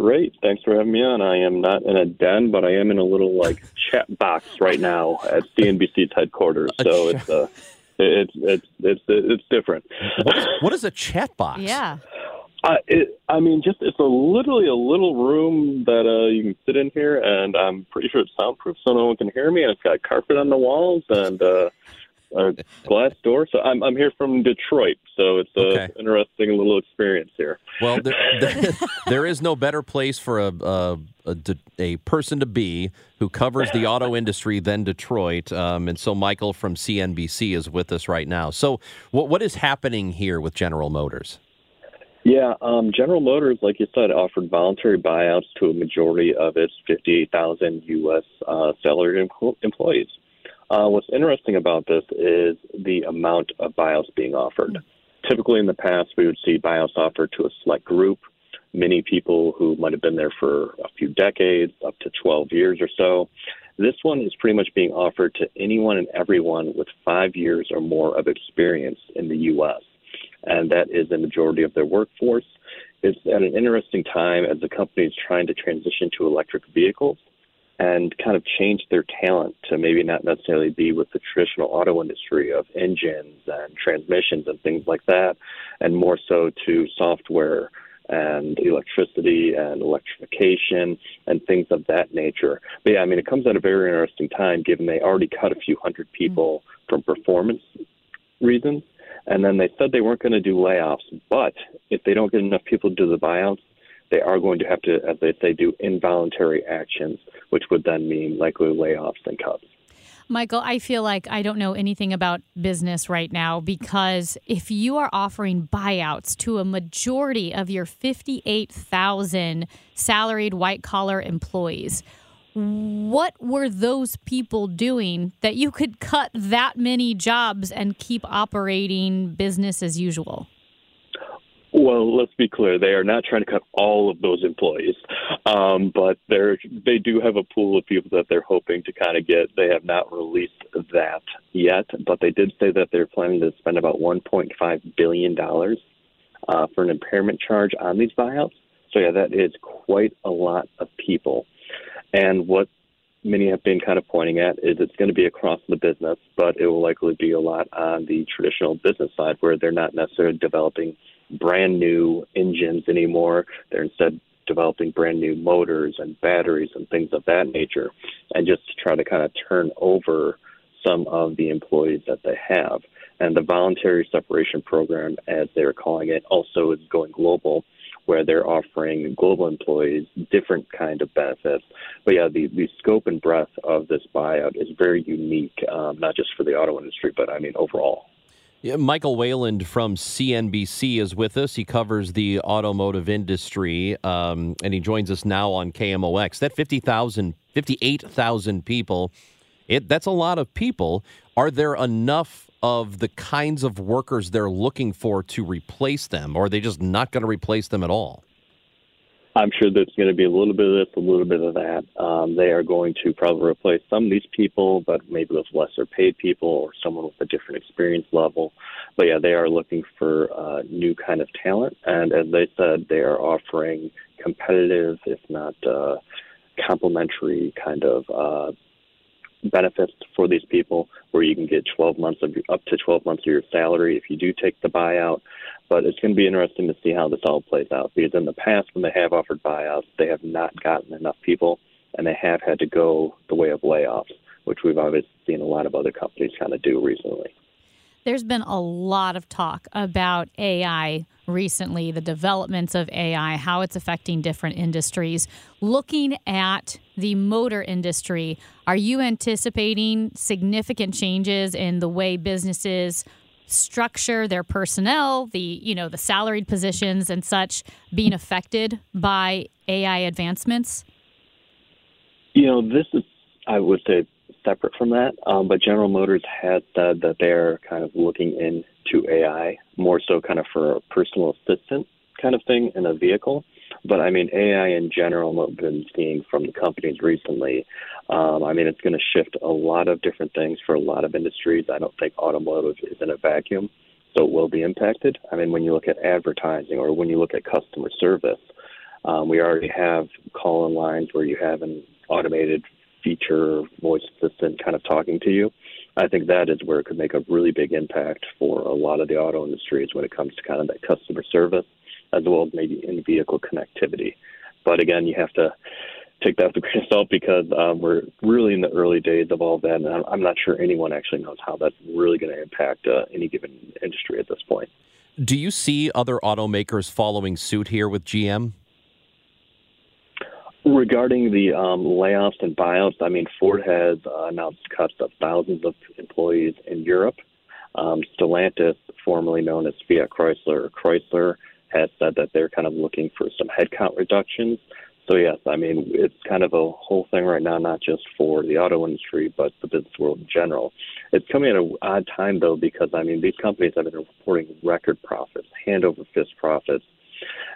Great. Thanks for having me on. I am not in a den, but I am in a little like chat box right now at CNBC's headquarters. So it's uh, it's it's it's it's different. What is, what is a chat box? Yeah. Uh, it, I mean, just it's a literally a little room that uh, you can sit in here, and I'm pretty sure it's soundproof, so no one can hear me. And it's got carpet on the walls and uh, a glass door. So I'm I'm here from Detroit, so it's a Okay. interesting little experience here. Well, there, there, there is no better place for a, a, a, a person to be who covers the auto industry than Detroit. Um, and so Michael from CNBC is with us right now. So, what, what is happening here with General Motors? Yeah, um, General Motors, like you said, offered voluntary buyouts to a majority of its 58,000 U.S. Uh, salaried em- employees. Uh, what's interesting about this is the amount of buyouts being offered. Typically, in the past, we would see buyouts offered to a select group, many people who might have been there for a few decades, up to 12 years or so. This one is pretty much being offered to anyone and everyone with five years or more of experience in the U.S and that is the majority of their workforce. It's at an interesting time as the company is trying to transition to electric vehicles and kind of change their talent to maybe not necessarily be with the traditional auto industry of engines and transmissions and things like that, and more so to software and electricity and electrification and things of that nature. But yeah, I mean, it comes at a very interesting time given they already cut a few hundred mm-hmm. people from performance reasons. And then they said they weren't going to do layoffs, but if they don't get enough people to do the buyouts, they are going to have to, as they say, do involuntary actions, which would then mean likely layoffs and cuts. Michael, I feel like I don't know anything about business right now because if you are offering buyouts to a majority of your 58,000 salaried white collar employees, what were those people doing that you could cut that many jobs and keep operating business as usual? Well, let's be clear. They are not trying to cut all of those employees, um, but they're they do have a pool of people that they're hoping to kind of get. They have not released that yet, but they did say that they're planning to spend about 1.5 billion dollars uh, for an impairment charge on these buyouts. So yeah, that is quite a lot of people. And what many have been kind of pointing at is it's going to be across the business, but it will likely be a lot on the traditional business side where they're not necessarily developing brand new engines anymore. They're instead developing brand new motors and batteries and things of that nature, and just to try to kind of turn over some of the employees that they have. And the voluntary separation program, as they're calling it, also is going global where they're offering global employees different kind of benefits. But yeah, the, the scope and breadth of this buyout is very unique, um, not just for the auto industry, but I mean overall. Yeah, Michael Wayland from CNBC is with us. He covers the automotive industry, um, and he joins us now on KMOX. That 50,000, 58,000 people, it, that's a lot of people. Are there enough of the kinds of workers they're looking for to replace them, or are they just not going to replace them at all? I'm sure there's going to be a little bit of this, a little bit of that. Um, they are going to probably replace some of these people, but maybe with lesser paid people or someone with a different experience level. But yeah, they are looking for uh, new kind of talent, and as they said, they are offering competitive, if not uh, complementary, kind of uh, benefits for these people, where you can get 12 months of up to 12 months of your salary if you do take the buyout. But it's going to be interesting to see how this all plays out because in the past, when they have offered buyouts, they have not gotten enough people, and they have had to go the way of layoffs, which we've obviously seen a lot of other companies kind of do recently. There's been a lot of talk about AI recently, the developments of AI, how it's affecting different industries. Looking at the motor industry, are you anticipating significant changes in the way businesses structure their personnel, the you know, the salaried positions and such being affected by AI advancements? You know, this is, I would say, separate from that. Um, but General Motors has said that they're kind of looking into AI more so kind of for a personal assistant kind of thing in a vehicle. But I mean, AI in general, what we've been seeing from the companies recently, um, I mean, it's going to shift a lot of different things for a lot of industries. I don't think automotive is in a vacuum, so it will be impacted. I mean, when you look at advertising or when you look at customer service, Um, we already have call-in lines where you have an automated feature voice assistant kind of talking to you. I think that is where it could make a really big impact for a lot of the auto industries when it comes to kind of that customer service as well as maybe in vehicle connectivity. But again, you have to take that with a grain of salt because um, we're really in the early days of all that, and I'm not sure anyone actually knows how that's really going to impact uh, any given industry at this point. Do you see other automakers following suit here with GM? Regarding the um, layoffs and buyouts, I mean, Ford has uh, announced cuts of thousands of employees in Europe. Um, Stellantis, formerly known as Fiat Chrysler, Chrysler has said that they're kind of looking for some headcount reductions. So yes, I mean it's kind of a whole thing right now, not just for the auto industry, but the business world in general. It's coming at an odd time though, because I mean these companies have been reporting record profits, hand over fist profits,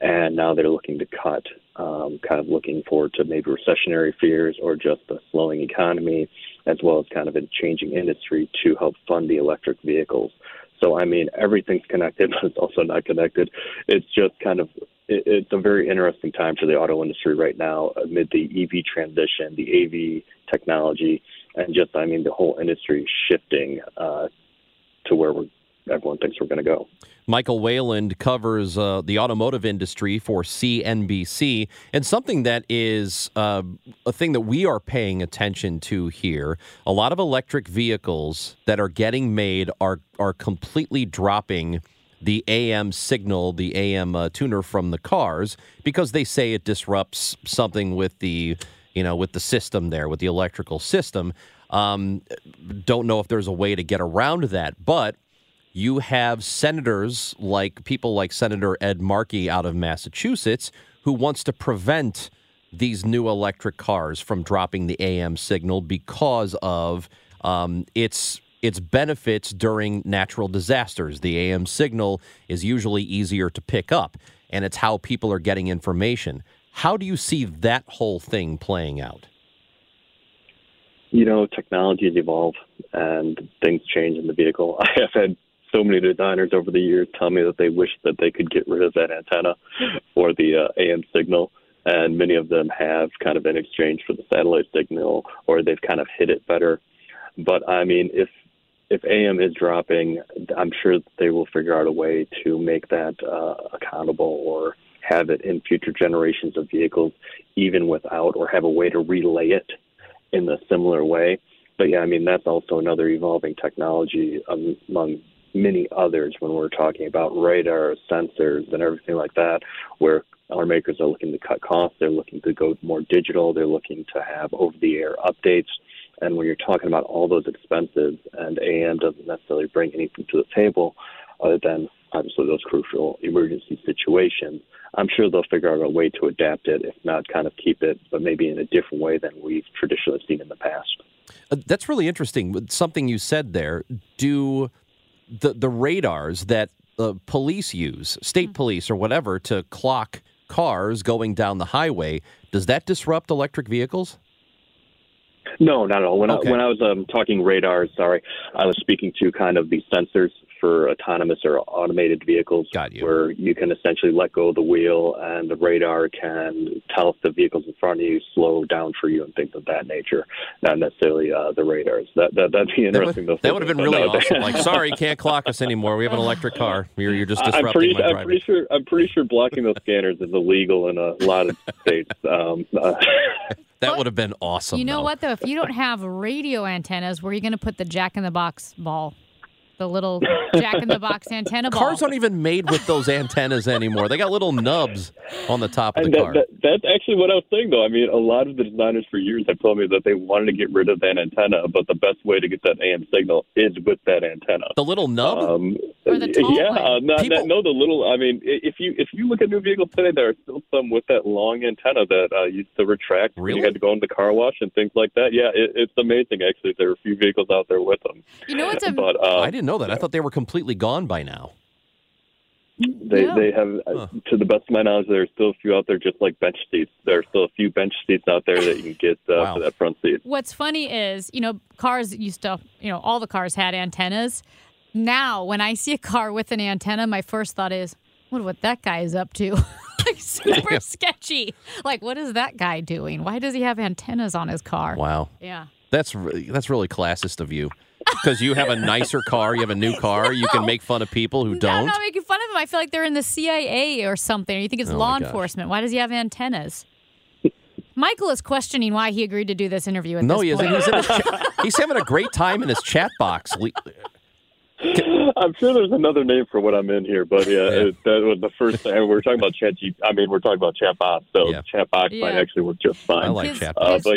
and now they're looking to cut, um, kind of looking forward to maybe recessionary fears or just a slowing economy, as well as kind of a changing industry to help fund the electric vehicles. So I mean everything's connected, but it's also not connected. It's just kind of it's a very interesting time for the auto industry right now amid the EV transition, the AV technology, and just I mean the whole industry shifting uh, to where we're, everyone thinks we're going to go. Michael Wayland covers uh, the automotive industry for CNBC, and something that is uh, a thing that we are paying attention to here. A lot of electric vehicles that are getting made are are completely dropping the AM signal, the AM uh, tuner from the cars, because they say it disrupts something with the, you know, with the system there, with the electrical system. Um, don't know if there's a way to get around that, but you have senators like people like Senator Ed Markey out of Massachusetts who wants to prevent these new electric cars from dropping the AM signal because of um, its its benefits during natural disasters. The AM signal is usually easier to pick up, and it's how people are getting information. How do you see that whole thing playing out? You know, technologies evolve and things change in the vehicle. I have had so many designers over the years tell me that they wish that they could get rid of that antenna for the uh, AM signal and many of them have kind of in exchange for the satellite signal or they've kind of hit it better but i mean if if AM is dropping, I'm sure they will figure out a way to make that uh, accountable or have it in future generations of vehicles, even without, or have a way to relay it in a similar way. But yeah, I mean, that's also another evolving technology among many others when we're talking about radar, sensors, and everything like that, where our makers are looking to cut costs, they're looking to go more digital, they're looking to have over the air updates and when you're talking about all those expenses, and AM doesn't necessarily bring anything to the table other than obviously those crucial emergency situations, I'm sure they'll figure out a way to adapt it, if not kind of keep it, but maybe in a different way than we've traditionally seen in the past. Uh, that's really interesting. Something you said there. Do the the radars that uh, police use, state mm-hmm. police or whatever, to clock cars going down the highway, does that disrupt electric vehicles? No, not at all. When okay. I, when I was um, talking radars, sorry, I was speaking to kind of the sensors for autonomous or automated vehicles you. where you can essentially let go of the wheel and the radar can tell if the vehicles in front of you slow down for you and things of that nature, not necessarily uh, the radars. That, that, that'd be interesting. That would, that would have been really awesome. like, sorry, can't clock us anymore. We have an electric car. You're, you're just disrupting I'm pretty, my I'm pretty sure. I'm pretty sure blocking those scanners is illegal in a lot of states. Um, uh, that would have been awesome. You know though. what though? If you don't have radio antennas, where are you going to put the Jack in the Box ball? The little jack in the box antenna ball. Cars aren't even made with those antennas anymore. They got little nubs on the top of the that, car. That, that's actually what I was saying, though. I mean, a lot of the designers for years have told me that they wanted to get rid of that antenna, but the best way to get that AM signal is with that antenna. The little nub? Um, or the tall yeah, uh, not, People... not, no, the little. I mean, if you if you look at new vehicles today, there are still some with that long antenna that uh, used to retract. Really? You had to go into the car wash and things like that. Yeah, it, it's amazing. Actually, there are a few vehicles out there with them. You know what's a... but, uh, I didn't know that. I thought they were completely gone by now. They yeah. they have, uh, huh. to the best of my knowledge, there are still a few out there just like bench seats. There are still a few bench seats out there that you can get uh, wow. for that front seat. What's funny is, you know, cars used to, you know, all the cars had antennas. Now, when I see a car with an antenna, my first thought is, what what that guy is up to. like super sketchy. Like, what is that guy doing? Why does he have antennas on his car? Wow. Yeah. That's really, that's really classist of you. Because you have a nicer car, you have a new car, you can make fun of people who don't. I'm not making fun of them. I feel like they're in the CIA or something. Or you think it's Oh, law my gosh. enforcement? Why does he have antennas? Michael is questioning why he agreed to do this interview. At no, this he isn't. point. He's, in his cha- he's having a great time in his chat box. Le- I'm sure there's another name for what I'm in here, but yeah, Yeah. It, that was the first thing. We're talking about chat. G- I mean, we're talking about chatbots, so Yeah. chatbots might Yeah. actually work just fine. I like His- chat uh, box. but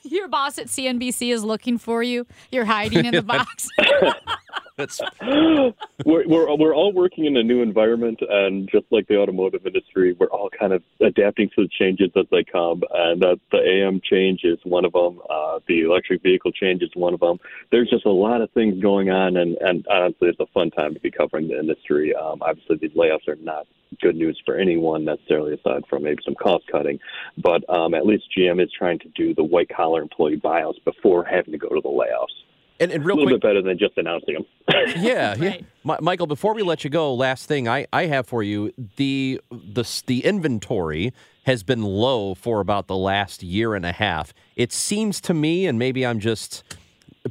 Your boss at CNBC is looking for you. You're hiding in the box. That's we're, we're we're all working in a new environment, and just like the automotive industry, we're all kind of adapting to the changes as they come. And uh, the AM change is one of them. Uh, the electric vehicle change is one of them. There's just a lot of things going on, and and honestly, it's a fun time to be covering the industry. Um, obviously, these layoffs are not good news for anyone necessarily, aside from maybe some cost cutting. But um, at least GM is trying to do the white collar employee buyouts before having to go to the layoffs. And, and A little quick, bit better than just announcing them. yeah, yeah. Right. Mi- Michael, before we let you go, last thing I, I have for you the the the inventory has been low for about the last year and a half. It seems to me, and maybe I'm just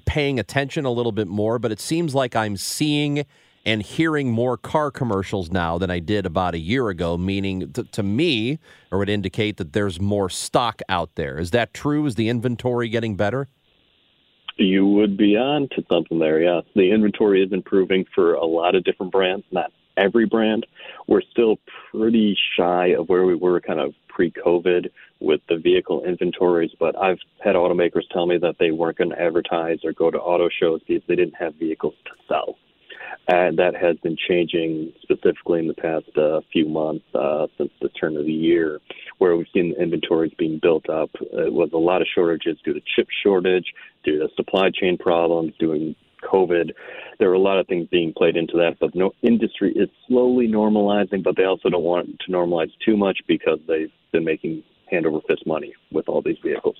paying attention a little bit more, but it seems like I'm seeing and hearing more car commercials now than I did about a year ago. Meaning, to, to me, or would indicate that there's more stock out there. Is that true? Is the inventory getting better? You would be on to something there, yeah. The inventory is improving for a lot of different brands, not every brand. We're still pretty shy of where we were kind of pre COVID with the vehicle inventories, but I've had automakers tell me that they weren't going to advertise or go to auto shows because they didn't have vehicles to sell. And that has been changing specifically in the past uh, few months uh, since the turn of the year, where we've seen inventories being built up. It was a lot of shortages due to chip shortage, due to supply chain problems, to COVID. There are a lot of things being played into that, but no industry is slowly normalizing, but they also don't want to normalize too much because they've been making hand over fist money with all these vehicles.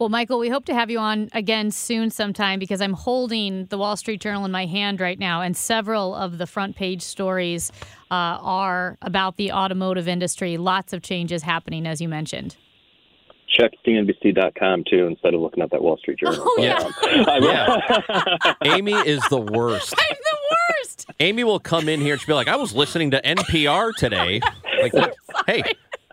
Well, Michael, we hope to have you on again soon sometime because I'm holding the Wall Street Journal in my hand right now, and several of the front page stories uh, are about the automotive industry. Lots of changes happening, as you mentioned. Check CNBC.com too instead of looking at that Wall Street Journal. Oh, But, yeah. um, I- Amy is the worst. I'm the worst. Amy will come in here and she'll be like, I was listening to NPR today. Like, what? hey,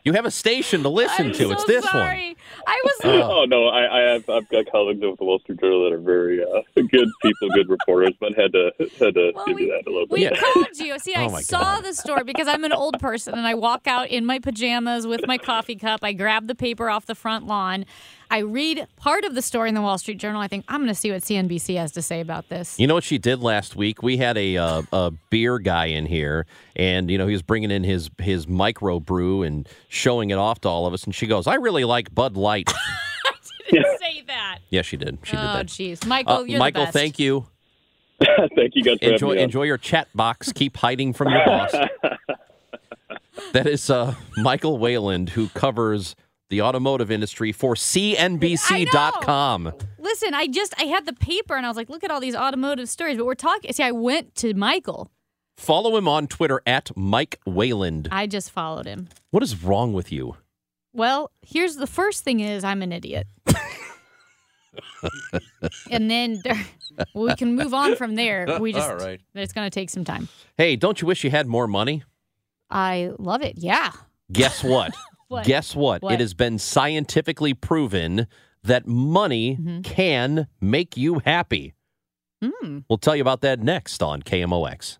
you have a station to listen I'm to. so it's this one. sorry. I was. Oh no, I, I have I've got colleagues with the Wall Street Journal that are very uh, good people, good reporters, but had to had to Well, give we- you that a little bit. We bit. called you. See, Oh, I saw God. the story because I'm an old person and I walk out in my pajamas with my coffee cup. I grab the paper off the front lawn. I read part of the story in the Wall Street Journal. I think I'm going to see what CNBC has to say about this. You know what she did last week? We had a uh, a beer guy in here, and you know he was bringing in his his micro brew and showing it off to all of us. And she goes, "I really like Bud Light." Didn't that. yeah, she did. She did Oh, that. jeez, Michael, Uh, you're Michael, the best. thank you. Thank you guys Enjoy having me on. enjoy your chat box. Keep hiding from your boss. that is uh, Michael Wayland, who covers the automotive industry for CNBC.com. Listen, I just I had the paper and I was like, look at all these automotive stories. But we're talking. See, I went to Michael. Follow him on Twitter at Mike Wayland. I just followed him. What is wrong with you? Well, here's the first thing is I'm an idiot. and then there, we can move on from there. We just All right. it's going to take some time. Hey, don't you wish you had more money? I love it. Yeah. Guess what? What? Guess what? What? It has been scientifically proven that money Mm-hmm. can make you happy. Mm. We'll tell you about that next on KMOX.